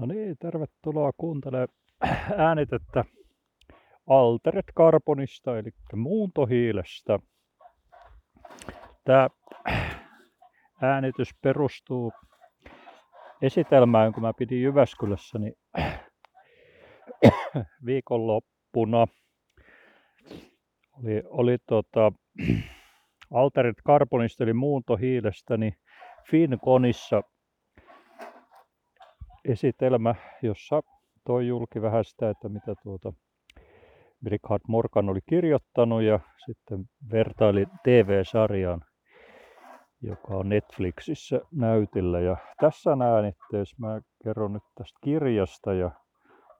No niin, tervetuloa kuuntelemaan äänitettä Altered Carbonista, eli muuntohiilestä. Tämä äänitys perustuu esitelmään, jonka mä pidin Jyväskylässä niin viikonloppuna. Oli, oli tota, Altered Carbonista eli muuntohiilestä, niin Finconissa esitelmä, jossa toi julki vähän sitä, että mitä tuota Richard Morgan oli kirjoittanut ja sitten vertaili TV-sarjaan, joka on Netflixissä näytillä. Ja tässä äänitteessä mä kerron nyt tästä kirjasta ja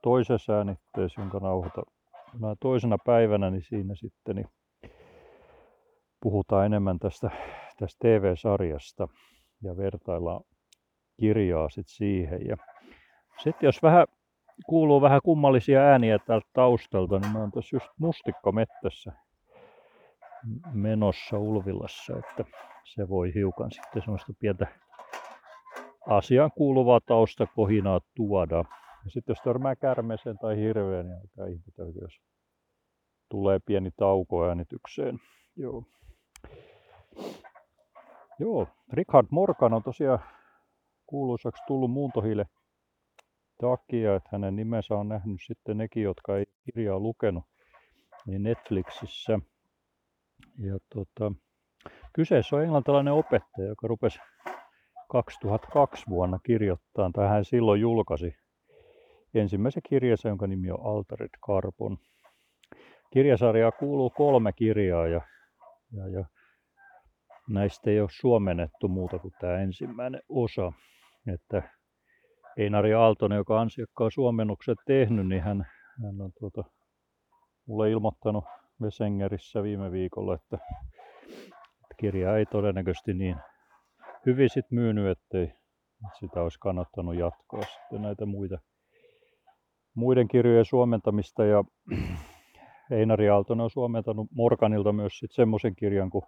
toisessa äänitteessä, jonka nauhoitan mä toisena päivänä, niin siinä sitten niin puhutaan enemmän tästä, tästä TV-sarjasta ja vertaillaan kirjaa sitten siihen. Ja sitten jos vähän kuuluu vähän kummallisia ääniä täältä taustalta, niin mä oon tässä just mustikkamettässä menossa Ulvilassa, että se voi hiukan sitten semmoista pientä asiaan kuuluvaa taustakohinaa tuoda. Ja sitten jos törmää kärmeeseen tai hirveän, niin alkaa ihmetellä, jos tulee pieni tauko äänitykseen. Joo. Joo, Richard Morgan on tosiaan kuuluisaksi tullut muuntohiile takia, että hänen nimensä on nähnyt sitten nekin, jotka ei kirjaa lukenut, niin Netflixissä. Ja tota, kyseessä on englantilainen opettaja, joka rupesi 2002 vuonna kirjoittaa, tai hän silloin julkaisi ensimmäisen kirjansa, jonka nimi on Altered Carbon. Kirjasarjaa kuuluu kolme kirjaa ja, ja, ja näistä ei ole suomennettu muuta kuin tämä ensimmäinen osa. Että Einari Aaltonen, joka on ansiokkaan suomennukset tehnyt, niin hän, hän on tuota, mulle ilmoittanut Vesengerissä viime viikolla, että, että kirja ei todennäköisesti niin hyvin sit myynyt, ettei sitä olisi kannattanut jatkaa sitten näitä muita, muiden kirjojen suomentamista. Ja Einari Aaltonen on suomentanut Morganilta myös semmoisen kirjan kuin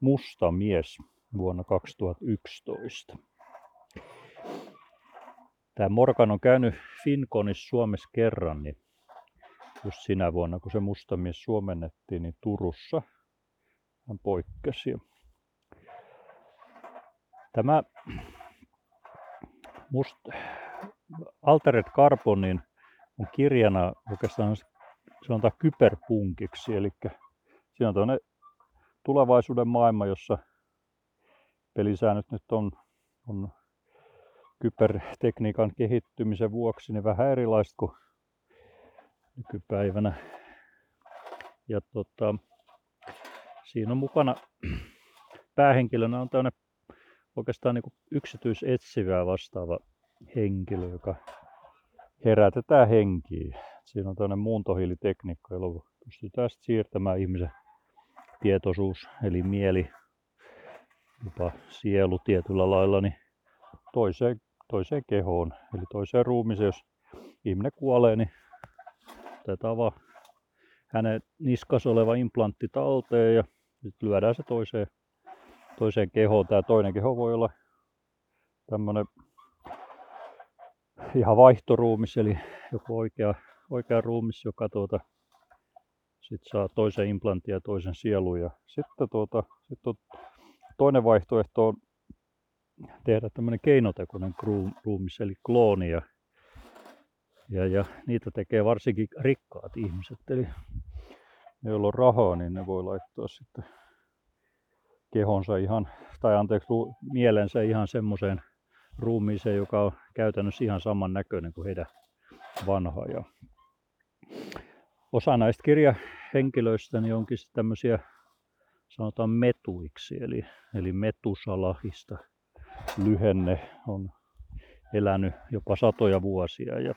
Musta mies vuonna 2011. Tämä Morgan on käynyt Finconissa Suomessa kerran, niin just sinä vuonna, kun se mustamies suomennettiin, niin Turussa hän poikkesi. Tämä must, Altered Carbonin on kirjana oikeastaan sanotaan kyberpunkiksi, eli siinä on tuonne tulevaisuuden maailma, jossa pelisäännöt nyt on, on kybertekniikan kehittymisen vuoksi niin vähän erilaista kuin nykypäivänä. Ja tota, siinä on mukana päähenkilönä on tämmöinen oikeastaan niin yksityisetsivää vastaava henkilö, joka herätetään henkiin. Siinä on tämmöinen muuntohiilitekniikka, jolla pystytään siirtämään ihmisen tietoisuus, eli mieli, jopa sielu tietyllä lailla, niin toiseen, toiseen kehoon, eli toiseen ruumiiseen. Jos ihminen kuolee, niin otetaan vaan hänen niskas oleva implantti talteen ja sitten lyödään se toiseen, toiseen kehoon. Tämä toinen keho voi olla tämmöinen ihan vaihtoruumis, eli joku oikea, oikea ruumis, joka tuota, sit saa toisen implantin ja toisen sielun. Ja sitten tuota, sit on, toinen vaihtoehto on tehdä tämmöinen keinotekoinen ruumis, eli klooni. Ja, ja, ja niitä tekee varsinkin rikkaat ihmiset. Eli ne, joilla on rahaa, niin ne voi laittaa sitten kehonsa ihan, tai anteeksi, mielensä ihan semmoiseen ruumiiseen, joka on käytännössä ihan saman näköinen kuin heidän vanha. Ja osa näistä kirjahenkilöistä niin onkin tämmöisiä sanotaan metuiksi, eli, eli metusalahista lyhenne on elänyt jopa satoja vuosia. Ja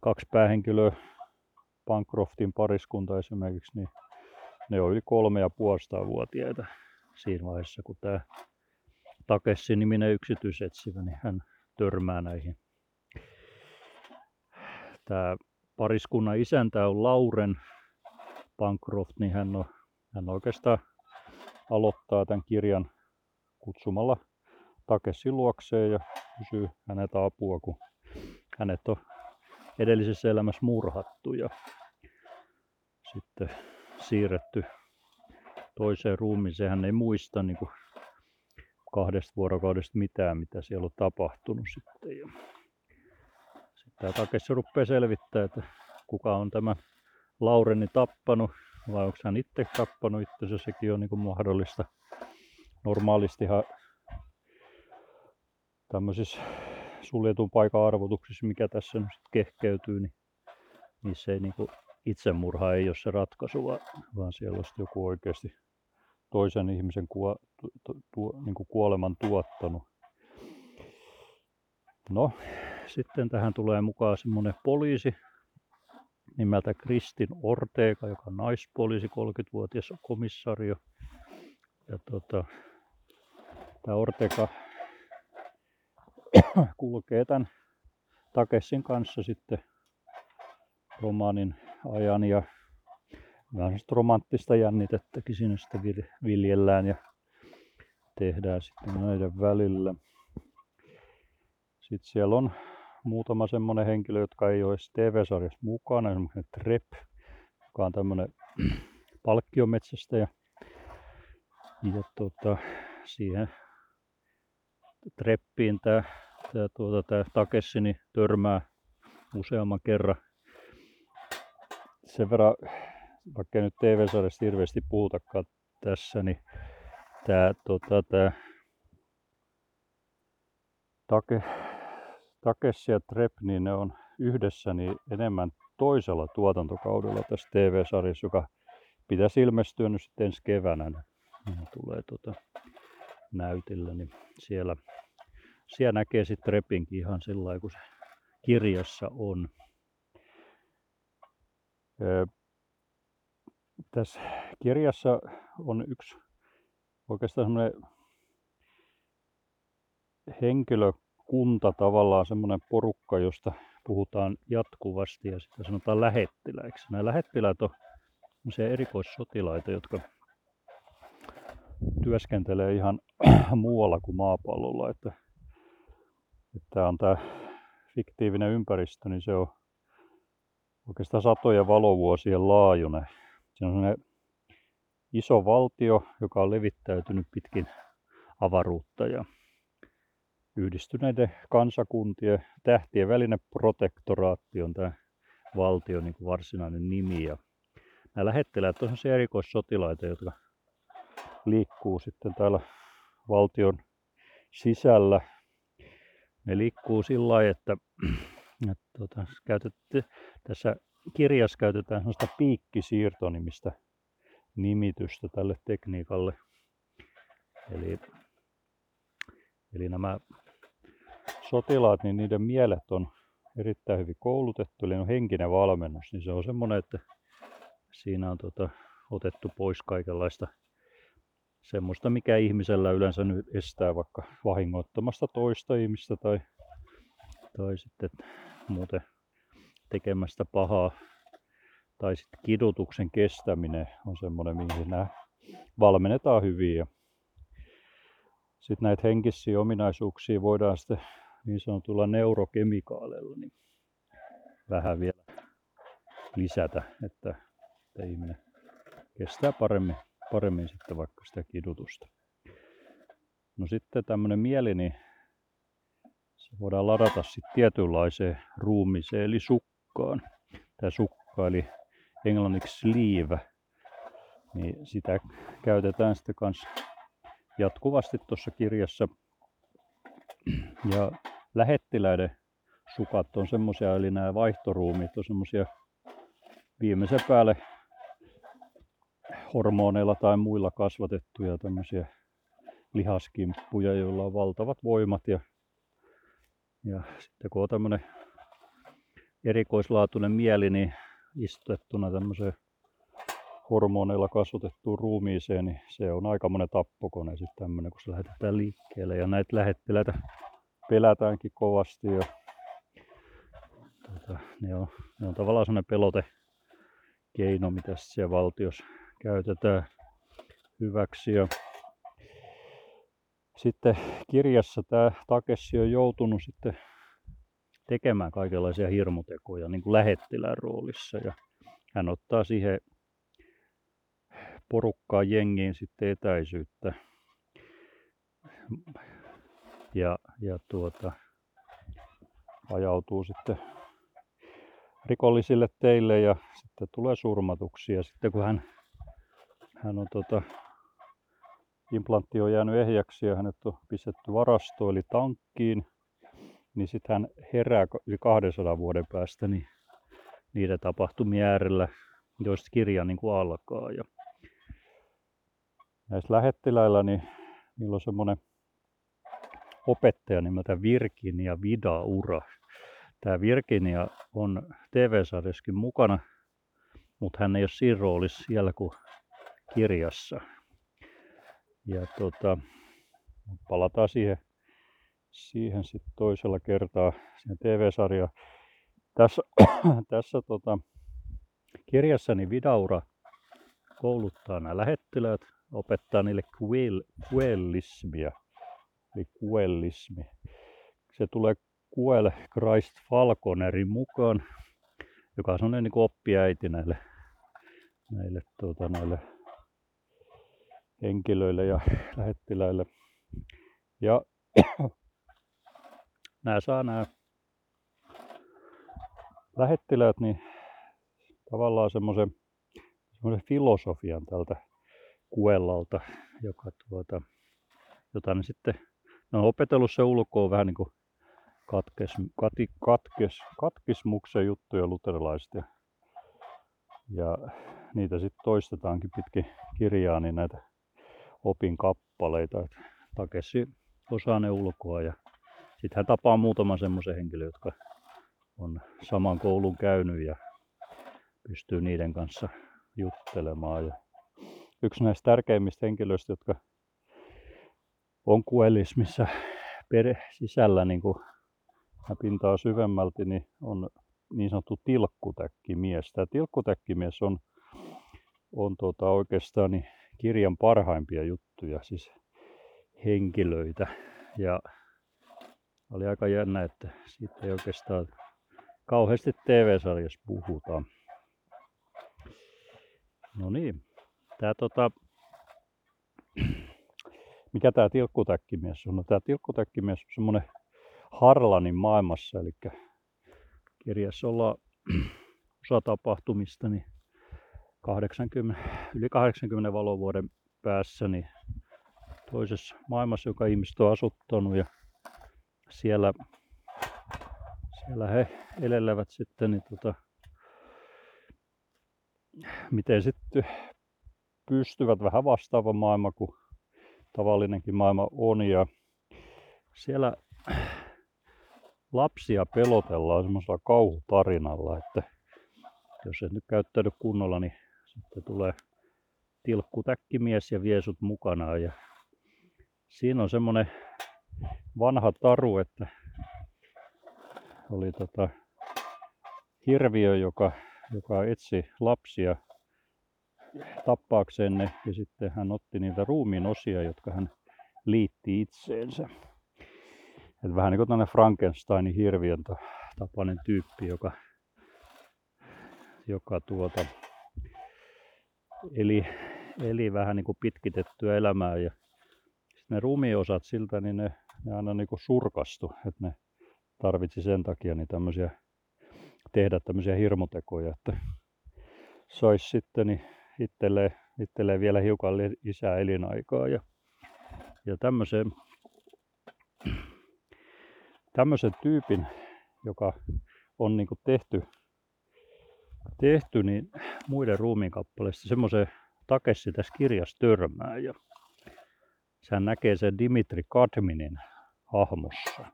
kaksi päähenkilöä, Bancroftin pariskunta esimerkiksi, niin ne on yli kolme ja puolesta vuotiaita siinä vaiheessa, kun tämä Takessi niminen yksityisetsivä, niin hän törmää näihin. Tämä pariskunnan isäntä on Lauren Bancroft, niin hän, on, hän oikeastaan aloittaa tämän kirjan kutsumalla Takessin luokseen ja kysyy häneltä apua, kun hänet on edellisessä elämässä murhattu ja sitten siirretty toiseen ruumiiseen. Hän ei muista niin kuin kahdesta vuorokaudesta mitään, mitä siellä on tapahtunut sitten. Ja sitten tämä Takessi rupeaa selvittämään, että kuka on tämä Laureni tappanut vai onko hän itse tappanut itsensä, sekin on niin kuin mahdollista. Normaalistihan tämmöisissä suljetun paikan arvotuksissa, mikä tässä nyt kehkeytyy, niin niissä ei niin kuin itsemurha ei ole se ratkaisu, vaan, vaan siellä on joku oikeasti toisen ihmisen kuo, tu, tu, niin kuin kuoleman tuottanut. No, sitten tähän tulee mukaan semmoinen poliisi nimeltä Kristin Ortega, joka on naispoliisi, 30-vuotias komissario. Ja tota, tämä Ortega kulkee tämän Takessin kanssa sitten romaanin ajan ja vähän romanttista jännitettäkin siinä sitten viljellään ja tehdään sitten näiden välillä. Sitten siellä on muutama semmoinen henkilö, jotka ei ole TV-sarjassa mukana, esimerkiksi Trep, joka on tämmöinen palkkiometsästäjä. Ja tota, siihen Treppiin tämä tää, tuota, tää Takessini törmää useamman kerran. Sen verran, vaikka nyt TV-sarjasta hirveästi puhutakaan tässä, niin tämä tota, tää, Take, Takessi ja Trep, niin ne on yhdessä niin enemmän toisella tuotantokaudella tässä TV-sarjassa, joka pitäisi ilmestyä nyt sitten ensi keväänä. Ne tulee tota, näytillä, niin siellä, siellä näkee sitten Trepinkin ihan sillä kuin se kirjassa on. Tässä kirjassa on yksi oikeastaan semmoinen henkilökunta tavallaan semmoinen porukka, josta puhutaan jatkuvasti ja sitä sanotaan lähettiläiksi. Nämä lähettiläät on erikoissotilaita, jotka työskentelee ihan muualla kuin maapallolla. Että, että on tämä fiktiivinen ympäristö, niin se on oikeastaan satoja valovuosien laajuinen. Se on sellainen iso valtio, joka on levittäytynyt pitkin avaruutta ja yhdistyneiden kansakuntien tähtien välinen protektoraatti on tämä valtio niin kuin varsinainen nimi. Ja nämä lähettiläät on erikoissotilaita, jotka liikkuu sitten täällä valtion sisällä. Ne liikkuu sillä lailla, että, että tuota, käytetty, tässä kirjassa käytetään sellaista piikkisiirtonimistä nimitystä tälle tekniikalle. Eli, eli nämä sotilaat, niin niiden mielet on erittäin hyvin koulutettu, eli on henkinen valmennus, niin se on semmoinen, että siinä on tota, otettu pois kaikenlaista semmoista, mikä ihmisellä yleensä nyt estää vaikka vahingoittamasta toista ihmistä tai, tai sitten muuten tekemästä pahaa. Tai sitten kidutuksen kestäminen on semmoinen, mihin nämä valmennetaan hyvin. Ja sitten näitä henkisiä ominaisuuksia voidaan sitten niin sanotulla neurokemikaaleilla niin vähän vielä lisätä, että, että ihminen kestää paremmin paremmin sitten vaikka sitä kidutusta. No sitten tämmöinen mieli, niin se voidaan ladata sitten tietynlaiseen ruumiiseen, eli sukkaan. Tämä sukka, eli englanniksi sleeve, niin sitä käytetään sitten kanssa jatkuvasti tuossa kirjassa. Ja lähettiläiden sukat on semmoisia, eli nämä vaihtoruumit on semmoisia viimeisen päälle hormoneilla tai muilla kasvatettuja tämmöisiä lihaskimppuja, joilla on valtavat voimat. Ja, ja sitten kun on tämmöinen erikoislaatuinen mieli, niin istutettuna tämmöiseen hormoneilla kasvatettuun ruumiiseen, niin se on aika monen tappokone sitten tämmöinen, kun se lähetetään liikkeelle. Ja näitä lähettiläitä pelätäänkin kovasti. Ja, tuota, ne, on, ne on tavallaan sellainen pelote keino, mitä siellä valtiossa käytetään hyväksi. Ja sitten kirjassa tämä Takessi on joutunut sitten tekemään kaikenlaisia hirmutekoja niin kuin lähettilän roolissa. Ja hän ottaa siihen porukkaan jengiin sitten etäisyyttä. Ja, ja tuota, ajautuu sitten rikollisille teille ja sitten tulee surmatuksi. Ja sitten kun hän, hän on tota, implantti on jäänyt ehjäksi ja hänet on pistetty varastoon eli tankkiin, niin sitten hän herää yli 200 vuoden päästä niin niiden tapahtumien äärellä, joista kirja niin kuin alkaa. Ja näissä lähettiläillä niin niillä on semmoinen opettaja nimeltä Virginia Vidaura. Tämä Virginia on TV-sarjassakin mukana, mutta hän ei ole siinä roolissa siellä kuin kirjassa. Ja tota, palataan siihen, siihen sitten toisella kertaa siihen TV-sarjaan. Tässä, tässä tota, kirjassani Vidaura kouluttaa nämä lähettiläät, opettaa niille quel, quellismia, eli kuellismi. Se tulee Kuel Christ Falconerin mukaan, joka on niin kuin oppiäiti näille, näille, tuota, näille henkilöille ja lähettiläille. Ja nämä saa nämä lähettiläät niin tavallaan semmoisen, semmoisen filosofian tältä kuellalta, joka tuota, jota ne sitten ne on opetellut se ulkoa vähän niin kuin katkes, kati, katkes, katkismuksen juttuja luterilaiset ja, ja niitä sitten toistetaankin pitkin kirjaa, niin näitä opin kappaleita. että Takessi osaa ne ulkoa ja sitten hän tapaa muutaman semmoisen henkilön, jotka on saman koulun käynyt ja pystyy niiden kanssa juttelemaan. Ja yksi näistä tärkeimmistä henkilöistä, jotka on kuelismissa per sisällä niin kuin pintaa syvemmälti, niin on niin sanottu tilkkutäkkimies. Tämä tilkkutäkkimies on, on tuota oikeastaan niin kirjan parhaimpia juttuja, siis henkilöitä. Ja oli aika jännä, että siitä ei oikeastaan kauheasti TV-sarjassa puhutaan. No niin, tämä tota, mikä tämä tilkkutäkkimies on? No tämä tilkkutäkkimies on semmoinen Harlanin maailmassa, eli kirjassa ollaan osa tapahtumista, niin 80, yli 80 valovuoden päässä niin toisessa maailmassa, joka ihmiset on asuttanut ja siellä, siellä he elelevät sitten, niin tota, miten sitten pystyvät? Vähän vastaava maailma kuin tavallinenkin maailma on ja siellä lapsia pelotellaan semmoisella kauhutarinalla, että jos et nyt käyttäydy kunnolla, niin sitten tulee tilkkutäkkimies ja vie sut mukanaan. Ja siinä on semmoinen vanha taru, että oli tota hirviö, joka, joka etsi lapsia tappaakseen ne ja sitten hän otti niitä ruumiin osia, jotka hän liitti itseensä. Et vähän niin kuin Frankensteinin hirviön tapainen tyyppi, joka, joka tuota, eli, eli vähän niin kuin pitkitettyä elämää ja ne rumiosat siltä, niin ne, ne aina niin kuin surkastu, että ne tarvitsi sen takia niin tämmöisiä, tehdä tämmöisiä hirmutekoja, että saisi sitten niin itselleen, itselleen vielä hiukan lisää elinaikaa ja, ja tämmöisen, tämmöisen tyypin, joka on niin tehty tehty, niin muiden ruumiinkappaleista semmoisen takessi tässä kirjassa törmää. Ja sehän näkee sen Dimitri Kadminin hahmossa.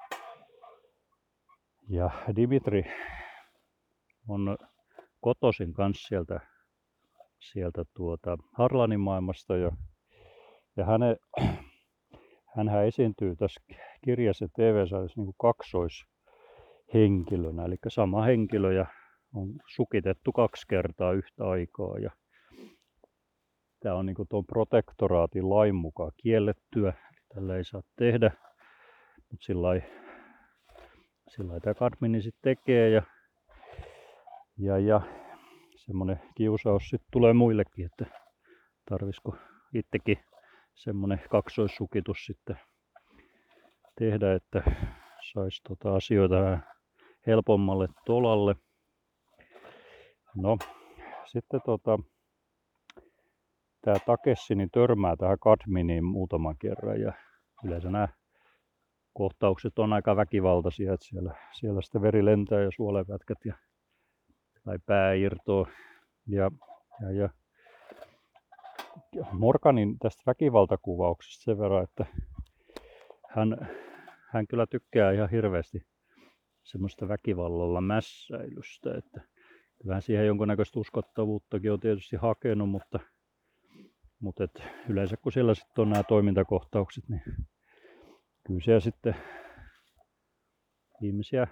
Ja Dimitri on kotosin kanssa sieltä, sieltä tuota Harlanin maailmasta ja, ja häne, hänhän esiintyy tässä kirjassa ja TV-sarjassa niin kaksoishenkilönä, eli sama henkilö ja on sukitettu kaksi kertaa yhtä aikaa ja tämä on niin tuon protektoraatin lain mukaan kiellettyä. tällä ei saa tehdä. Mutta sillä lailla tämä Kadmini sitten tekee ja, ja, ja semmoinen kiusaus sitten tulee muillekin, että tarvisiko itsekin semmoinen kaksoissukitus sitten tehdä, että saisi tota asioita helpommalle tolalle. No, sitten tota, tämä takessi niin törmää tähän kadminiin muutaman kerran ja yleensä nämä kohtaukset on aika väkivaltaisia, että siellä, siellä sitten veri lentää ja suolepätkät ja, tai pää irtoaa. Ja, ja, ja Morganin tästä väkivaltakuvauksesta sen verran, että hän, hän kyllä tykkää ihan hirveästi semmoista väkivallalla mässäilystä, että vähän siihen jonkunnäköistä uskottavuuttakin on tietysti hakenut, mutta, mutta et yleensä kun siellä sitten on nämä toimintakohtaukset, niin kyllä siellä sitten ihmisiä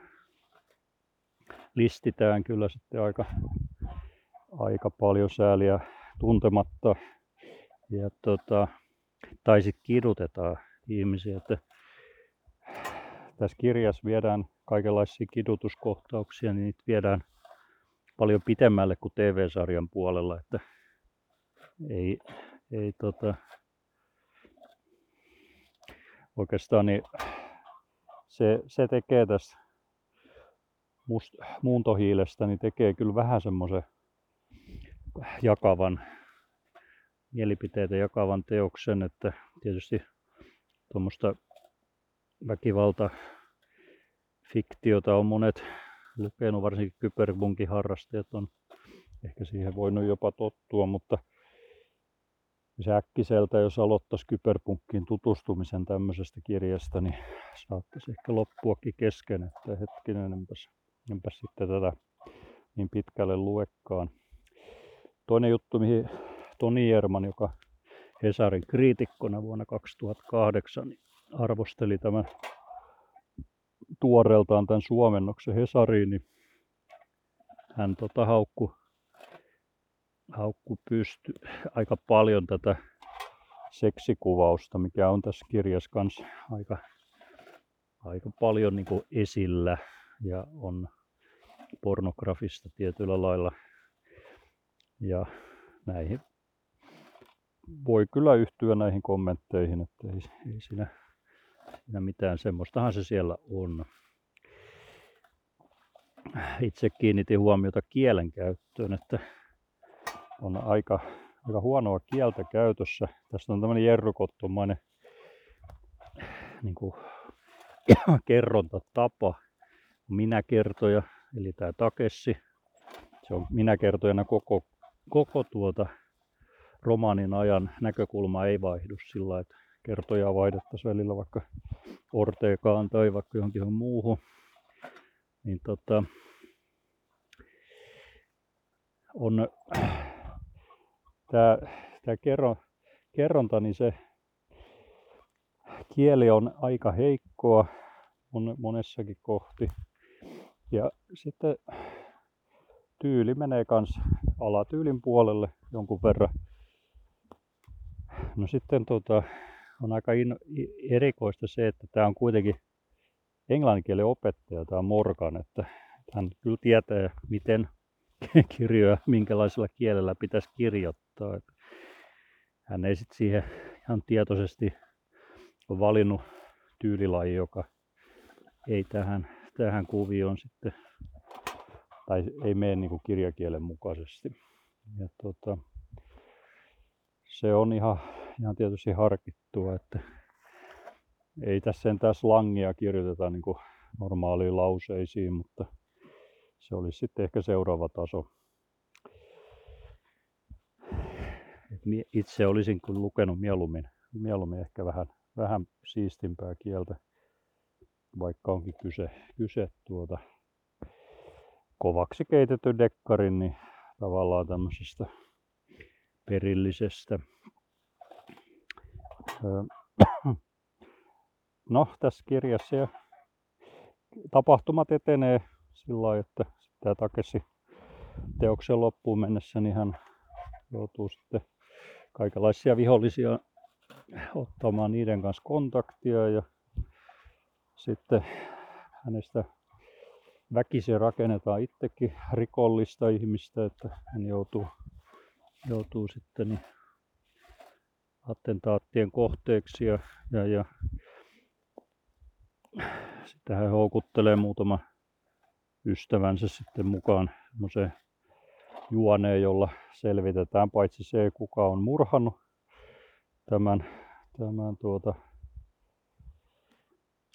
listitään kyllä sitten aika, aika paljon sääliä tuntematta ja tota, tai sitten kidutetaan ihmisiä. Että tässä kirjassa viedään kaikenlaisia kidutuskohtauksia, niin niitä viedään paljon pitemmälle kuin TV-sarjan puolella, että ei, ei tota, oikeastaan niin se, se tekee tästä must, muuntohiilestä, niin tekee kyllä vähän semmoisen jakavan mielipiteitä jakavan teoksen, että tietysti tuommoista väkivalta fiktiota on monet lukenut, varsinkin kyberbunkin harrastajat on ehkä siihen voinut jopa tottua, mutta se äkkiseltä, jos aloittaisi kyberpunkkiin tutustumisen tämmöisestä kirjasta, niin saattaisi ehkä loppuakin kesken, että hetkinen, enpäs, enpäs sitten tätä niin pitkälle luekkaan. Toinen juttu, mihin Toni Jerman, joka Hesarin kriitikkona vuonna 2008 niin arvosteli tämän tuoreeltaan tämän suomennoksen Hesariin, niin hän tota haukku, haukku pysty aika paljon tätä seksikuvausta, mikä on tässä kirjassa kanssa aika, aika paljon niin esillä ja on pornografista tietyllä lailla. Ja näihin voi kyllä yhtyä näihin kommentteihin, että ei, ei siinä, siinä mitään semmoistahan se siellä on. Itse kiinnitin huomiota kielen käyttöön, että on aika, aika huonoa kieltä käytössä. Tässä on tämmöinen jerrukottomainen niin kuin, kerrontatapa, minäkertoja, eli tämä takessi. Se on minäkertojana koko, koko tuota romaanin ajan näkökulma ei vaihdu sillä että kertoja vaihdettaisiin välillä vaikka Ortegaan tai vaikka johonkin muuhun. Niin tota, on tämä, tämä kerro, kerronta, niin se kieli on aika heikkoa monessakin kohti. Ja sitten tyyli menee kans alatyylin puolelle jonkun verran. No sitten tota, on aika erikoista se, että tämä on kuitenkin englanninkielen opettaja, tämä Morgan, että hän kyllä tietää, miten kirjoja, minkälaisella kielellä pitäisi kirjoittaa. Että hän ei sitten siihen ihan tietoisesti ole valinnut tyylilaji, joka ei tähän, tähän kuvioon sitten, tai ei mene niin kuin kirjakielen mukaisesti. Ja tota, se on ihan, ihan tietysti harkittua, että ei tässä sentään slangia kirjoiteta niin kuin normaaliin lauseisiin, mutta se olisi sitten ehkä seuraava taso. itse olisin kun lukenut mieluummin, mieluummin ehkä vähän, vähän siistimpää kieltä, vaikka onkin kyse, kyse tuota kovaksi keitetty dekkarin, niin tavallaan tämmöisestä perillisestä. No, tässä kirjassa ja tapahtumat etenee sillä lailla, että tämä Takesi teoksen loppuun mennessä, niin hän joutuu sitten kaikenlaisia vihollisia ottamaan niiden kanssa kontaktia ja sitten hänestä väkisin rakennetaan itsekin rikollista ihmistä, että hän joutuu, joutuu sitten niin attentaattien kohteeksi ja, ja, ja sitten hän houkuttelee muutama ystävänsä sitten mukaan semmoiseen juoneen, jolla selvitetään paitsi se, kuka on murhannut tämän, tämän tuota,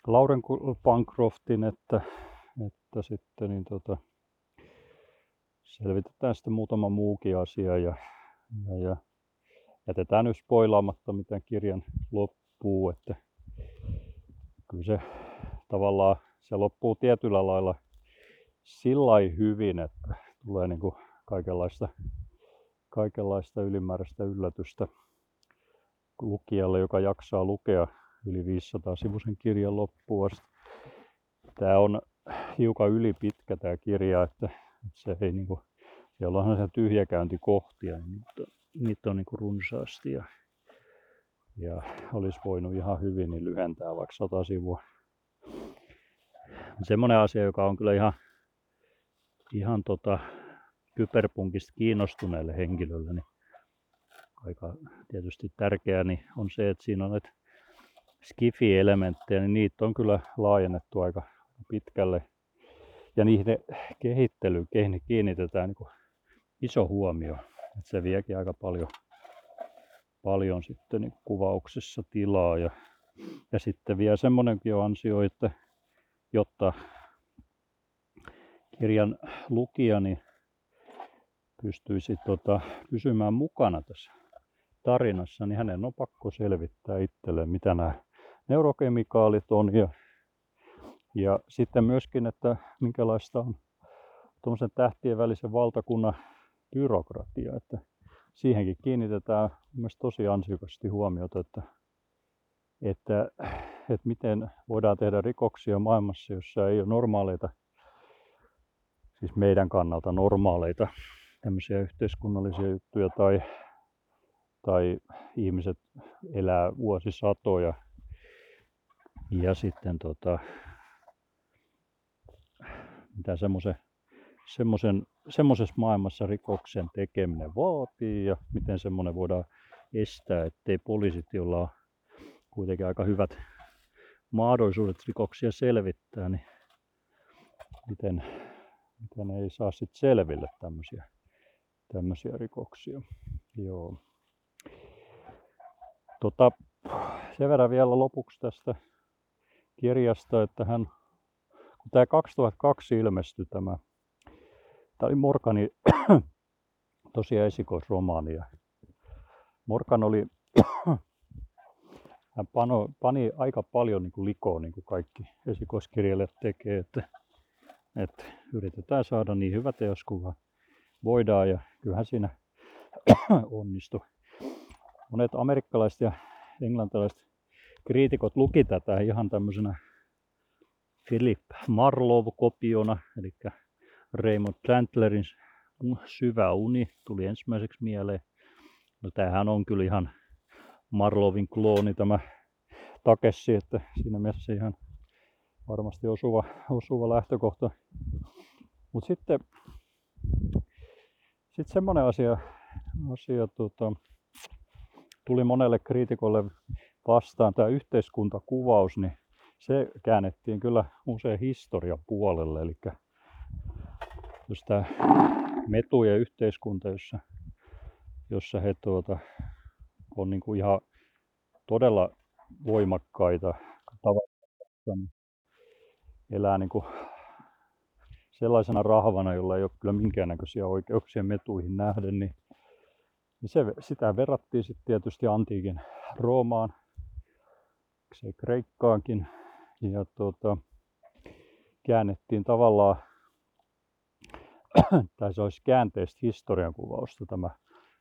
Lauren Pancroftin, että, että sitten niin tota, selvitetään sitten muutama muukin asia ja, ja, ja jätetään nyt spoilaamatta miten kirjan loppuu, että kyllä se tavallaan se loppuu tietyllä lailla sillä hyvin, että tulee niin kuin kaikenlaista, kaikenlaista ylimääräistä yllätystä lukijalle, joka jaksaa lukea yli 500 sivuisen kirjan loppuun asti. Tämä on hiukan ylipitkä tämä kirja, että se ei niin kuin, siellä on se tyhjäkäyntikohtia, niin niitä, niitä on niin runsaasti ja, ja olisi voinut ihan hyvin niin lyhentää vaikka 100 sivua. Semmoinen asia, joka on kyllä ihan, ihan tota, kyberpunkista kiinnostuneelle henkilölle, niin aika tietysti tärkeää niin on se, että siinä on näitä skifi-elementtejä, niin niitä on kyllä laajennettu aika pitkälle. Ja niiden kehittelyyn kiinnitetään niin iso huomio. Se viekin aika paljon, paljon sitten niin kuvauksessa tilaa. Ja, ja sitten vielä semmoinenkin on ansio, että jotta kirjan lukija niin pystyisi tota, pysymään mukana tässä tarinassa, niin hänen on pakko selvittää itselleen, mitä nämä neurokemikaalit on ja, ja sitten myöskin, että minkälaista on tuommoisen tähtien välisen valtakunnan byrokratia, että siihenkin kiinnitetään myös tosi ansiokasti huomiota, että, että, että miten voidaan tehdä rikoksia maailmassa, jossa ei ole normaaleita, siis meidän kannalta normaaleita tämmöisiä yhteiskunnallisia juttuja tai, tai ihmiset elää vuosisatoja ja sitten tota, mitä semmoisen semmoisen, semmoisessa maailmassa rikoksen tekeminen vaatii ja miten semmoinen voidaan estää, ettei poliisit, joilla on kuitenkin aika hyvät mahdollisuudet rikoksia selvittää, niin miten, miten ei saa sitten selville tämmöisiä, tämmöisiä rikoksia. Joo. Tota, sen verran vielä lopuksi tästä kirjasta, että hän, kun tämä 2002 ilmestyi tämä, tämä oli Morkani tosiaan esikoisromaani. Ja Morkan oli, hän pano, pani aika paljon niin kuin likoa, niin kuin kaikki esikoiskirjailijat tekee, että, että yritetään saada niin hyvä teos kuin voidaan ja kyllähän siinä onnistui. Monet amerikkalaiset ja englantilaiset kriitikot luki tätä ihan tämmöisenä Philip Marlowe-kopiona, eli Raymond Chandlerin Syvä uni tuli ensimmäiseksi mieleen. No tämähän on kyllä ihan Marlovin klooni tämä Takessi, että siinä mielessä ihan varmasti osuva, osuva lähtökohta. Mutta sitten, sitten semmoinen asia, asia tota, tuli monelle kriitikolle vastaan tämä yhteiskuntakuvaus, niin se käännettiin kyllä usein historian puolelle. Eli jos tämä metujen yhteiskunta, jossa, jossa he tuota, on niin kuin ihan todella voimakkaita tavoitteita, niin elää niin kuin sellaisena rahvana, jolla ei ole kyllä minkäännäköisiä oikeuksia metuihin nähden, niin se, sitä verrattiin sitten tietysti antiikin Roomaan, se Kreikkaankin. Ja tuota, käännettiin tavallaan, tai se olisi käänteistä historiankuvausta tämä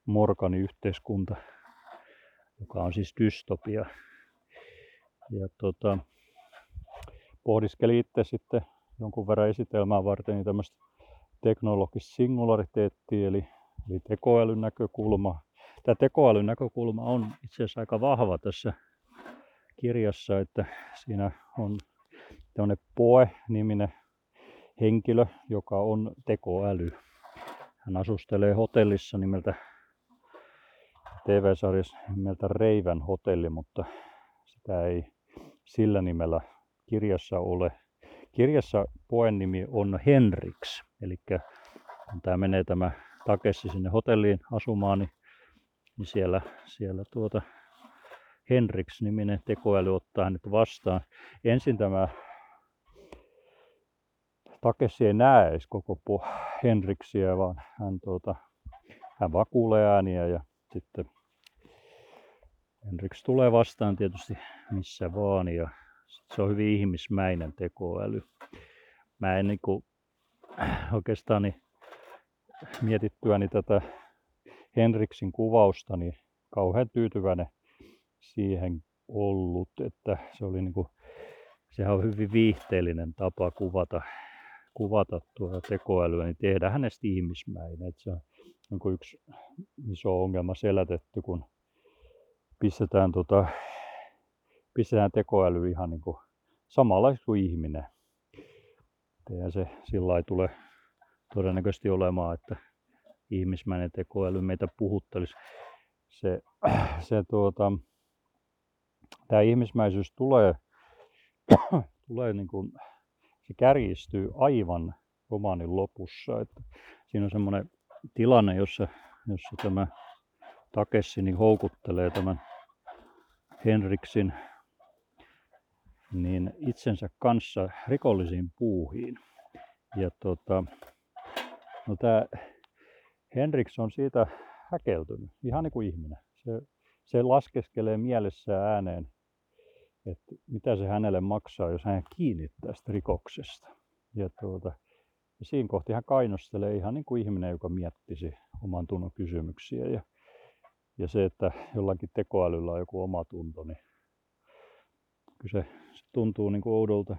Morganin yhteiskunta, joka on siis dystopia. Ja tuota, pohdiskeli itse sitten jonkun verran esitelmää varten niin tämmöistä teknologista singulariteettia, eli, eli tekoälyn näkökulma. tämä tekoälyn näkökulma on itse asiassa aika vahva tässä kirjassa, että siinä on tämmöinen Poe-niminen henkilö, joka on tekoäly. Hän asustelee hotellissa nimeltä TV-sarjassa nimeltä Reivän hotelli, mutta sitä ei sillä nimellä kirjassa ole. Kirjassa poen nimi on Henriks, eli kun tämä menee tämä Takessi sinne hotelliin asumaan, niin, niin siellä, siellä tuota Henriks-niminen tekoäly ottaa hänet vastaan. Ensin tämä Takessi ei näe edes koko Henriksiä, vaan hän, tuota, hän vaan kuulee ääniä ja sitten Henriks tulee vastaan tietysti missä vaan ja se on hyvin ihmismäinen tekoäly. Mä en niin kuin, oikeastaan niin mietittyäni tätä Henriksin kuvausta, niin kauhean tyytyväinen siihen ollut, että se oli niin kuin, sehän on hyvin viihteellinen tapa kuvata, kuvata tuota tekoälyä, niin tehdä hänestä ihmismäinen. Että se on niin yksi iso ongelma selätetty, kun pistetään, tota, pistetään tekoäly ihan niin kuin samanlaista kuin ihminen. Eihän se sillä tule todennäköisesti olemaan, että ihmismäinen tekoäly meitä puhuttelisi. Se, se tuota, tämä ihmismäisyys tulee, tulee niin kuin, se kärjistyy aivan romaanin lopussa. Että siinä on semmoinen tilanne, jossa, jossa tämä Takessi niin houkuttelee tämän Henriksin niin itsensä kanssa rikollisiin puuhiin. Ja tota, no tämä Henriks on siitä häkeltynyt, ihan niin kuin ihminen. Se, se laskeskelee mielessään ääneen, että mitä se hänelle maksaa, jos hän kiinnittää tästä rikoksesta. Ja, tuota, ja siinä kohti hän kainostelee ihan niin kuin ihminen, joka miettisi oman tunnon kysymyksiä. Ja, ja se, että jollakin tekoälyllä on joku oma tunto, niin kyllä se, tuntuu niin kuin oudolta.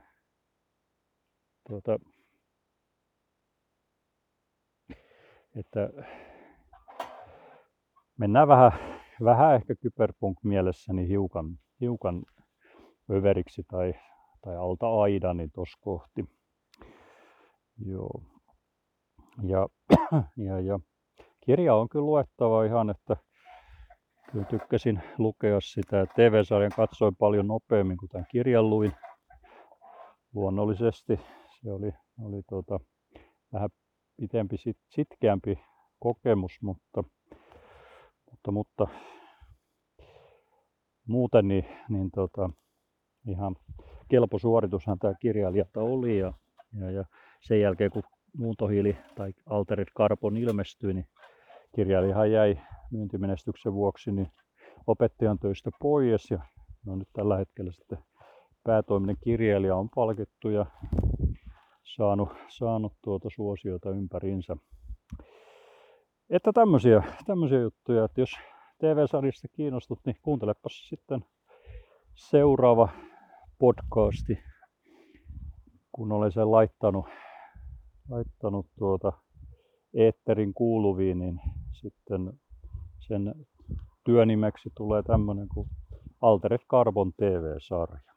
Tuota, että mennään vähän, vähän ehkä kyberpunk mielessäni hiukan, hiukan överiksi tai, tai alta aidan niin tuossa kohti. Joo. Ja, ja, ja kirja on kyllä luettava ihan, että kyllä tykkäsin lukea sitä. TV-sarjan katsoin paljon nopeammin kuin tämän kirjan luin. Luonnollisesti se oli, oli tuota, vähän pitempi, sit, sitkeämpi kokemus, mutta, mutta, mutta muuten niin, niin tota, ihan kelpo suoritushan tämä kirjailijalta oli ja, ja, ja sen jälkeen kun muuntohiili tai Altered Carbon ilmestyi, niin kirjailijahan jäi myyntimenestyksen vuoksi niin opettajan töistä pois ja no nyt tällä hetkellä sitten päätoiminen kirjailija on palkittu ja saanut, saanut tuota suosiota ympäriinsä. Että tämmöisiä, tämmöisiä juttuja, että jos TV-sarjasta kiinnostut, niin kuuntelepas sitten seuraava podcasti, kun olen sen laittanut, laittanut tuota eetterin kuuluviin, niin sitten sen työnimeksi tulee tämmöinen kuin Altered Carbon TV-sarja.